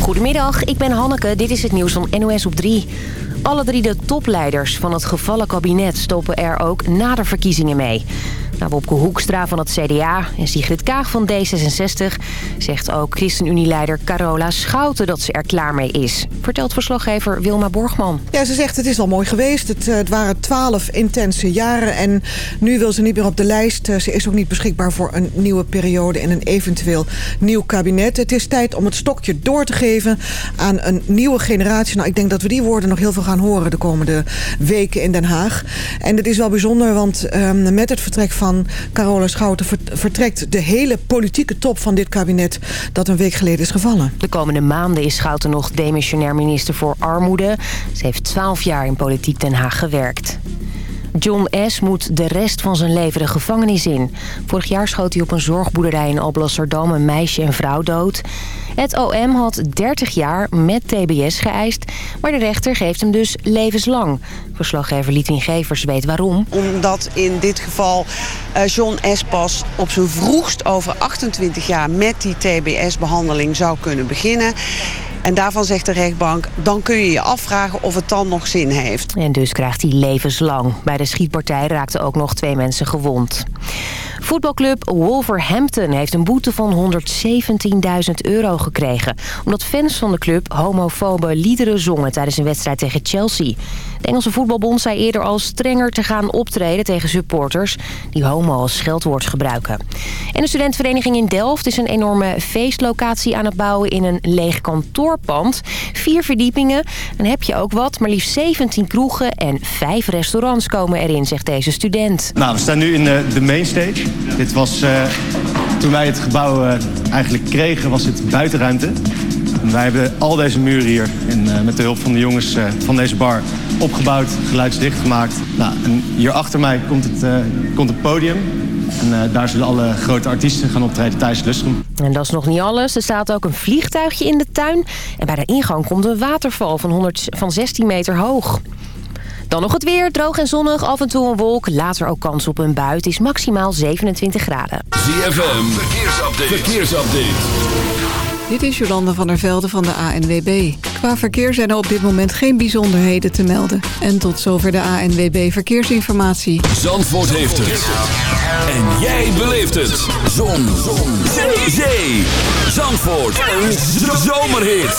Goedemiddag, ik ben Hanneke. Dit is het nieuws van NOS op 3. Alle drie de topleiders van het gevallen kabinet stoppen er ook na de verkiezingen mee. Nou, Wopke Hoekstra van het CDA en Sigrid Kaag van D66... zegt ook ChristenUnie-leider Carola Schouten dat ze er klaar mee is. Vertelt verslaggever Wilma Borgman. Ja, ze zegt het is al mooi geweest. Het, eh, het waren twaalf intense jaren en nu wil ze niet meer op de lijst. Eh, ze is ook niet beschikbaar voor een nieuwe periode en een eventueel nieuw kabinet. Het is tijd om het stokje door te geven aan een nieuwe generatie. Nou, ik denk dat we die woorden nog heel veel gaan horen de komende weken in Den Haag. En het is wel bijzonder, want um, met het vertrek van Carola Schouten vertrekt de hele politieke top van dit kabinet dat een week geleden is gevallen. De komende maanden is Schouten nog demissionair minister voor Armoede. Ze heeft twaalf jaar in politiek Den Haag gewerkt. John S. moet de rest van zijn leven de gevangenis in. Vorig jaar schoot hij op een zorgboerderij in Alblasserdam een meisje en vrouw dood. Het OM had 30 jaar met TBS geëist, maar de rechter geeft hem dus levenslang. Verslaggever Lietwin Gevers weet waarom. Omdat in dit geval uh, John S. pas op zijn vroegst over 28 jaar met die TBS-behandeling zou kunnen beginnen. En daarvan zegt de rechtbank, dan kun je je afvragen of het dan nog zin heeft. En dus krijgt hij levenslang. Bij de schietpartij raakten ook nog twee mensen gewond. Voetbalclub Wolverhampton heeft een boete van 117.000 euro gekregen... omdat fans van de club homofobe liederen zongen tijdens een wedstrijd tegen Chelsea. De Engelse voetbalbond zei eerder al strenger te gaan optreden tegen supporters... die homo als scheldwoord gebruiken. En de studentenvereniging in Delft is een enorme feestlocatie aan het bouwen... in een leeg kantoorpand. Vier verdiepingen. En heb je ook wat, maar liefst 17 kroegen en vijf restaurants komen erin, zegt deze student. Nou, we staan nu in de, de mainstage. Dit was, uh, toen wij het gebouw uh, eigenlijk kregen, was het buitenruimte. En wij hebben al deze muren hier en, uh, met de hulp van de jongens van deze bar opgebouwd, geluidsdicht gemaakt. Nou, hier achter mij komt het, komt het podium. En daar zullen alle grote artiesten gaan optreden tijdens Lustrum. En dat is nog niet alles. Er staat ook een vliegtuigje in de tuin. En bij de ingang komt een waterval van, 100, van 16 meter hoog. Dan nog het weer, droog en zonnig, af en toe een wolk. Later ook kans op een bui. Het is maximaal 27 graden. ZFM, verkeersupdate. verkeersupdate. Dit is Jolanda van der Velde van de ANWB. Qua verkeer zijn er op dit moment geen bijzonderheden te melden. En tot zover de ANWB Verkeersinformatie. Zandvoort heeft het. En jij beleeft het. Zon. Zon. Zee. Zee. Zandvoort. Een zomerhit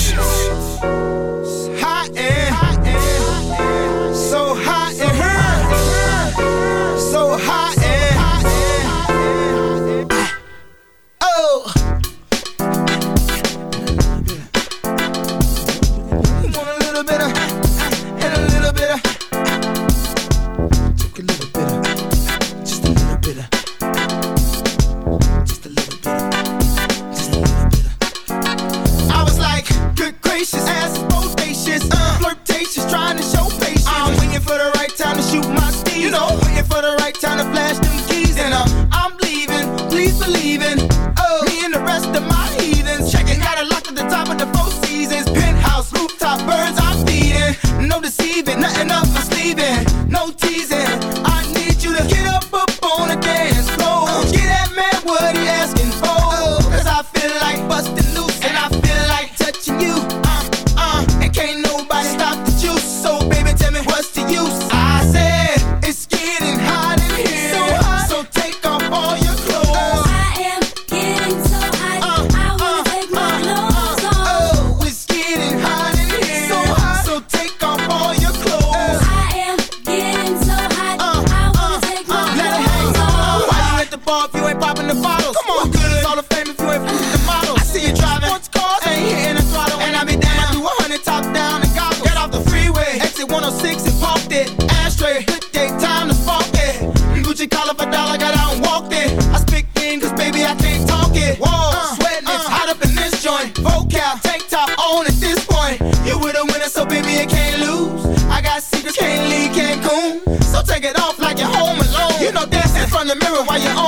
the mirror while you're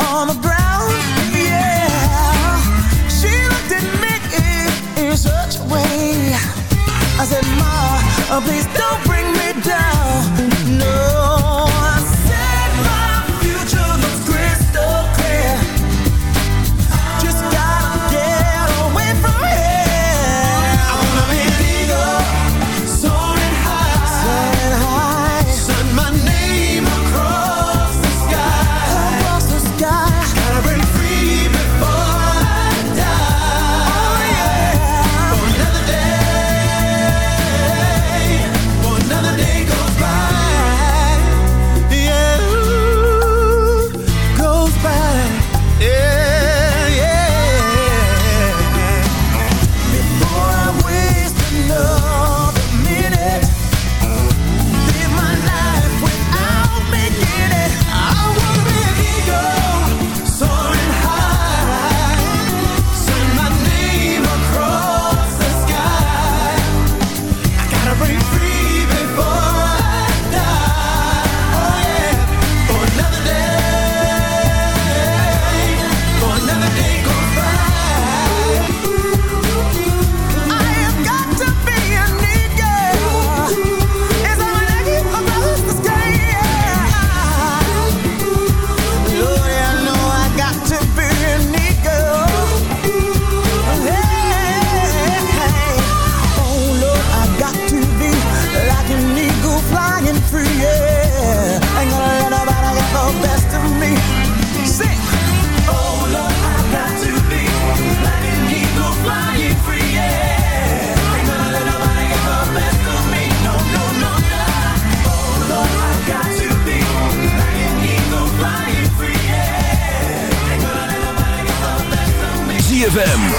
on the ground. Yeah, she looked at me in such a way. I said, Ma, uh, please don't bring me down.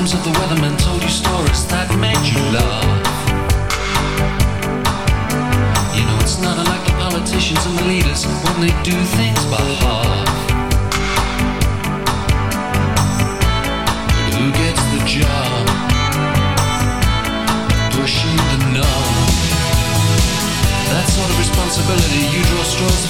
Times have the weatherman told you stories that made you laugh? You know it's not unlike the politicians and the leaders when they do things by half. But who gets the job? Pushing the knob. That sort of responsibility you draw straws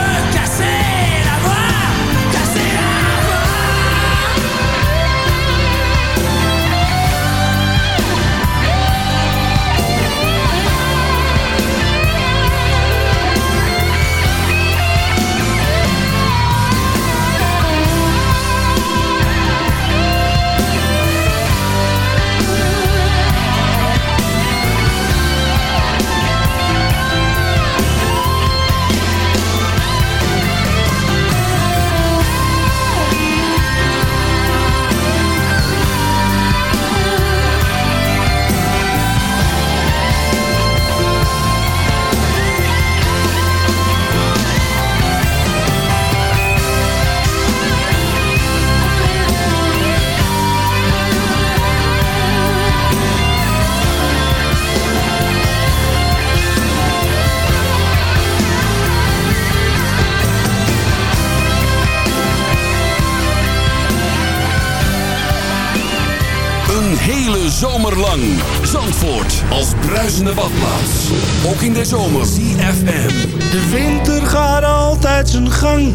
bruisende badplaats. Ook in de zomer. CFM. De winter gaat altijd zijn gang,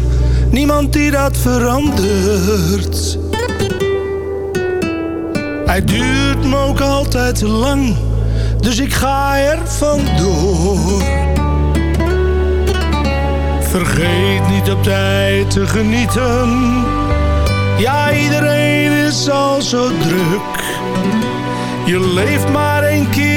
niemand die dat verandert. Hij duurt me ook altijd te lang, dus ik ga er vandoor. Vergeet niet op tijd te genieten. Ja, iedereen is al zo druk. Je leeft maar één keer,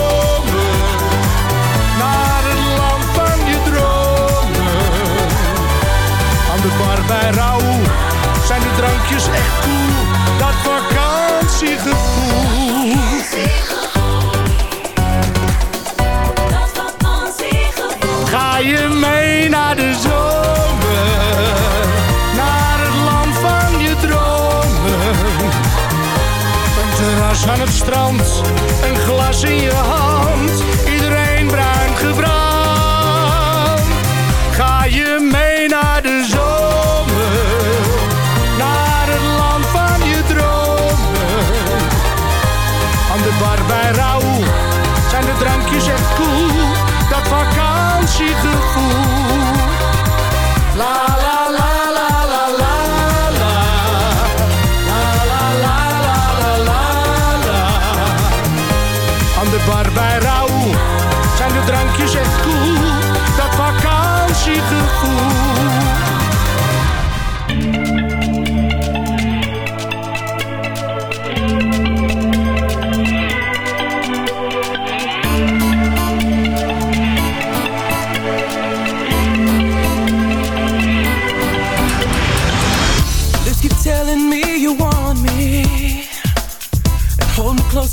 echt cool, dat vakantiegevoel. Ga je mee naar de zomer, naar het land van je dromen. Een terras aan het strand, een glas in je hand,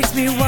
makes me wonder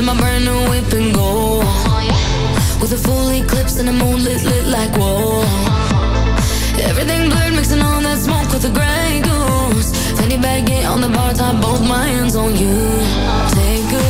in my brand new whip and go. With a full eclipse and a moonlit lit like whoa Everything blurred, mixing all that smoke with the gray goose. Fanny baggy on the bar top, both my hands on you. Take a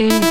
see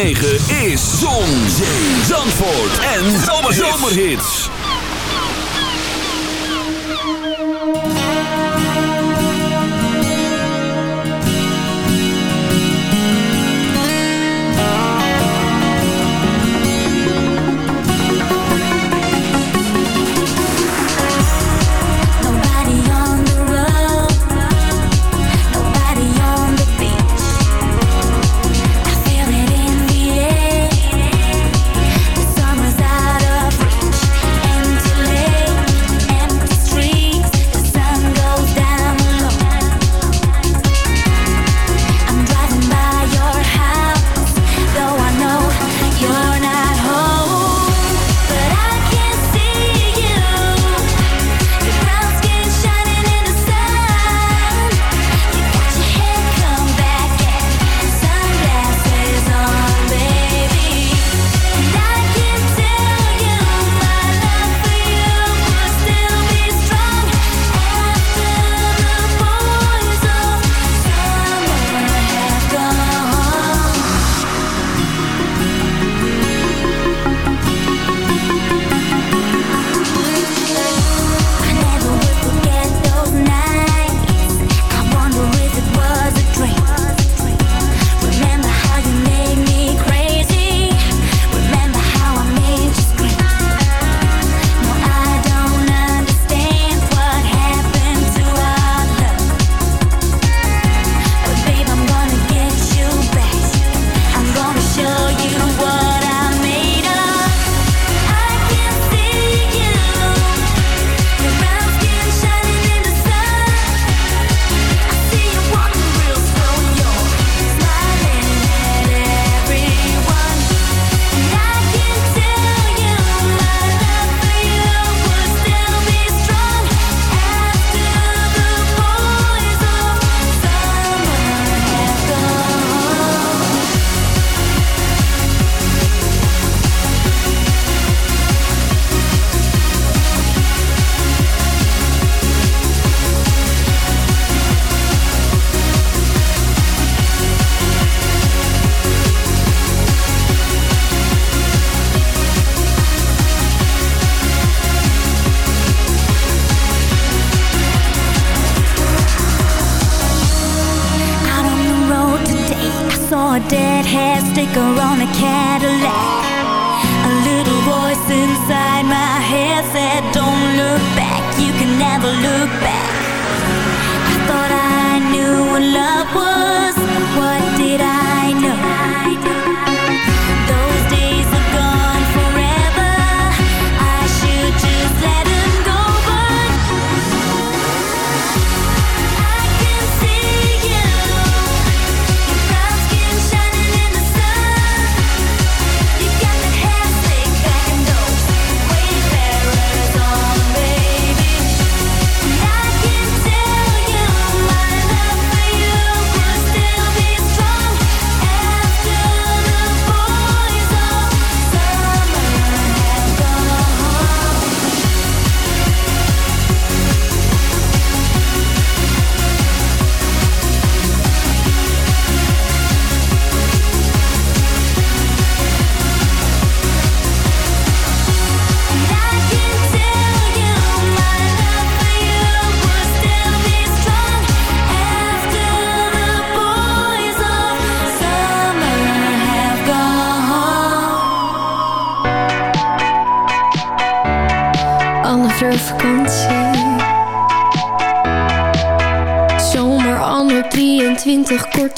106.9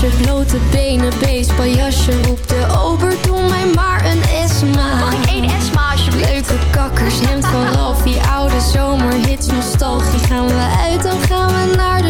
Terrasje, blote benen, beestpaljasje. Roep de ober, doe mij maar een Esma. Mag ik één Esma alsjeblieft? Leuke kakkers, hemd van Ralphie, oude zomerhits, nostalgie. Gaan we uit, dan gaan we naar de